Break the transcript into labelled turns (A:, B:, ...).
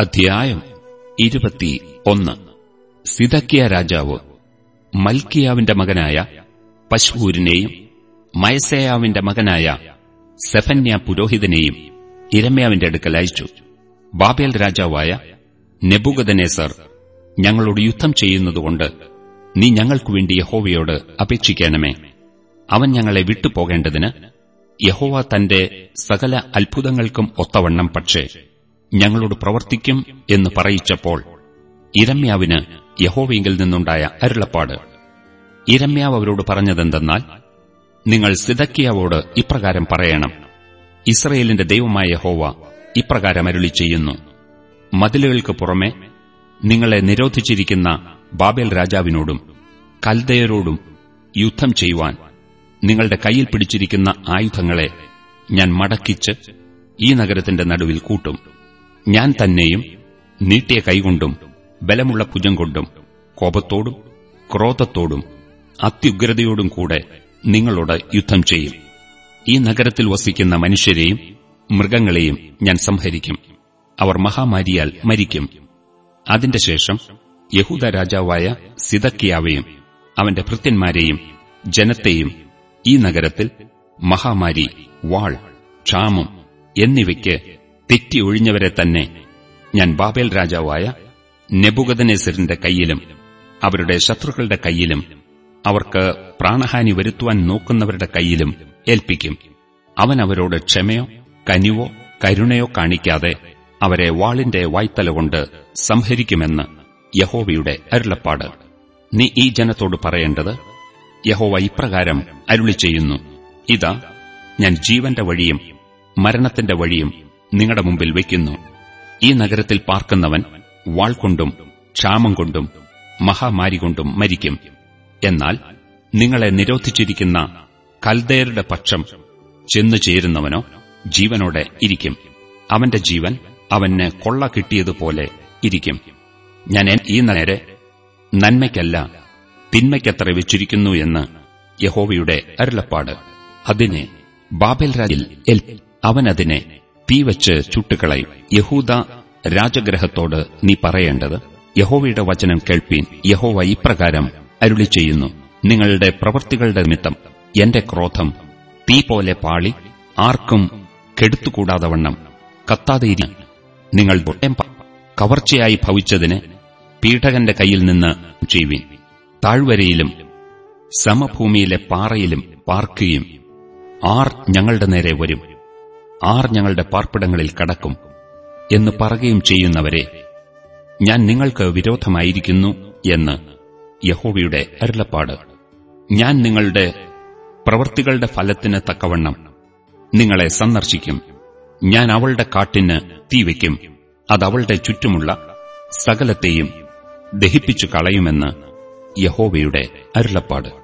A: അധ്യായം ഇരുപത്തി ഒന്ന് സിതക്കിയ രാജാവ് മൽക്കിയാവിന്റെ മകനായ പശ്ഹൂരിനെയും മയസയാവിന്റെ മകനായ സെഫന്യ പുരോഹിതനെയും ഇരമ്യാവിന്റെ അടുക്കൽ അയച്ചു. ബാബേൽ രാജാവായ നെബുഗദനേസർ ഞങ്ങളോട് യുദ്ധം ചെയ്യുന്നതുകൊണ്ട് നീ ഞങ്ങൾക്കുവേണ്ടി യഹോവയോട് അപേക്ഷിക്കണമേ. അവൻ ഞങ്ങളെ വിട്ടുപോകേണ്ടതിന് യഹോവ തന്റെ സകല അത്ഭുതങ്ങൾക്കും ഒത്തവണ്ണം പക്ഷേ ഞങ്ങളോട് പ്രവർത്തിക്കും എന്ന് പറയിച്ചപ്പോൾ ഇരമ്യാവിന് യഹോവയെങ്കിൽ നിന്നുണ്ടായ അരുളപ്പാട്. ഇരമ്യാവ് അവരോട് പറഞ്ഞതെന്തെന്നാൽ നിങ്ങൾ സിദക്കിയാവോട് ഇപ്രകാരം പറയണം. ഇസ്രയേലിന്റെ ദൈവമായ യഹോവ ഇപ്രകാരം അരുളി ചെയ്യുന്നു മതിലുകൾക്ക് പുറമെ നിങ്ങളെ നിരോധിച്ചിരിക്കുന്ന ബാബേൽ രാജാവിനോടും കൽദയരോടും യുദ്ധം ചെയ്യുവാൻ നിങ്ങളുടെ കയ്യിൽ പിടിച്ചിരിക്കുന്ന ആയുധങ്ങളെ ഞാൻ മടക്കിച്ച് ഈ നഗരത്തിന്റെ നടുവിൽ കൂട്ടും. ഞാൻ തന്നെയും നീട്ടിയ കൈകൊണ്ടും ബലമുള്ള ഭുജം കൊണ്ടും കോപത്തോടും ക്രോധത്തോടും അത്യുഗ്രതയോടും കൂടെ നിങ്ങളോട് യുദ്ധം ചെയ്യും. ഈ നഗരത്തിൽ വസിക്കുന്ന മനുഷ്യരെയും മൃഗങ്ങളെയും ഞാൻ സംഹരിക്കും. അവർ മഹാമാരിയാൽ മരിക്കും. അതിന്റെ ശേഷം യഹൂദ രാജാവായ സിതക്കിയാവെയും അവന്റെ ഭൃത്യന്മാരെയും ജനത്തെയും ഈ നഗരത്തിൽ മഹാമാരി വാൾ ക്ഷാമം എന്നിവയ്ക്ക് തെറ്റി ഒഴിഞ്ഞവരെ തന്നെ ഞാൻ ബാബേൽ രാജാവായ നെബുഗദനേസറിന്റെ കയ്യിലും അവരുടെ ശത്രുക്കളുടെ കയ്യിലും അവർക്ക് പ്രാണഹാനി വരുത്തുവാൻ നോക്കുന്നവരുടെ കയ്യിലും ഏൽപ്പിക്കും. അവൻ അവരോട് ക്ഷമയോ കനിവോ കരുണയോ കാണിക്കാതെ അവരെ വാളിന്റെ വായ്ത്തല കൊണ്ട് സംഹരിക്കുമെന്ന് യഹോവയുടെ അരുളപ്പാട്. നീ ഈ ജനത്തോട് പറയേണ്ടത് യഹോവ ഇപ്രകാരം അരുളി ചെയ്യുന്നു ഇതാ ഞാൻ ജീവന്റെ വഴിയും മരണത്തിന്റെ വഴിയും നിങ്ങളുടെ മുമ്പിൽ വയ്ക്കുന്നു ഈ നഗരത്തിൽ പാർക്കുന്നവൻ വാൾ കൊണ്ടും ക്ഷാമം കൊണ്ടും മഹാമാരി കൊണ്ടും മരിക്കും. എന്നാൽ നിങ്ങളെ നിരോധിച്ചിരിക്കുന്ന കൽദയരുടെ പക്ഷം ചെന്നു ചേരുന്നവനോ ജീവനോടെ ഇരിക്കും. അവന്റെ ജീവൻ അവന് കൊള്ള കിട്ടിയതുപോലെ ഇരിക്കും. ഞാൻ ഈ നേരെ നന്മയ്ക്കല്ല തിന്മയ്ക്കത്ര വെച്ചിരിക്കുന്നു എന്ന് യഹോവയുടെ അരുളപ്പാട്. അതിനെ ബാബേൽ രാജിൽ അവനതിനെ തീവച്ച് ചുട്ടുകളയും യഹൂദ രാജഗ്രഹത്തോട് നീ പറയേണ്ടത്. യഹോവയുടെ വചനം കേൾപ്പീൻ യഹോവ ഇപ്രകാരം അരുളി ചെയ്യുന്നു നിങ്ങളുടെ പ്രവൃത്തികളുടെ നിമിത്തം എന്റെ ക്രോധം തീ പോലെ പാളി ആർക്കും കെടുത്തുകൂടാതെ വണ്ണം കത്താതെയിരി നിങ്ങൾ കവർച്ചയായി ഭവിച്ചതിന് പീഠകന്റെ കയ്യിൽ നിന്ന് ചെയ്യുവീൻ. താഴ്വരയിലും സമഭൂമിയിലെ പാറയിലും പാർക്കുകയും ആർ ഞങ്ങളുടെ നേരെ വരും. ആർ ഞങ്ങളുടെ പാർപ്പിടങ്ങളിൽ കടക്കും എന്ന് പറയുകയും ചെയ്യുന്നവരെ ഞാൻ നിങ്ങൾക്ക് വിരോധമായിരിക്കുന്നു എന്ന് യഹോവയുടെ അരുളപ്പാട്. ഞാൻ നിങ്ങളുടെ പ്രവൃത്തികളുടെ ഫലത്തിന് തക്കവണ്ണം നിങ്ങളെ സന്ദർശിക്കും. ഞാൻ അവളുടെ കാട്ടിന് തീവയ്ക്കും അതവളുടെ ചുറ്റുമുള്ള സകലത്തെയും ദഹിപ്പിച്ചു കളയുമെന്ന് യഹോവയുടെ അരുളപ്പാട്.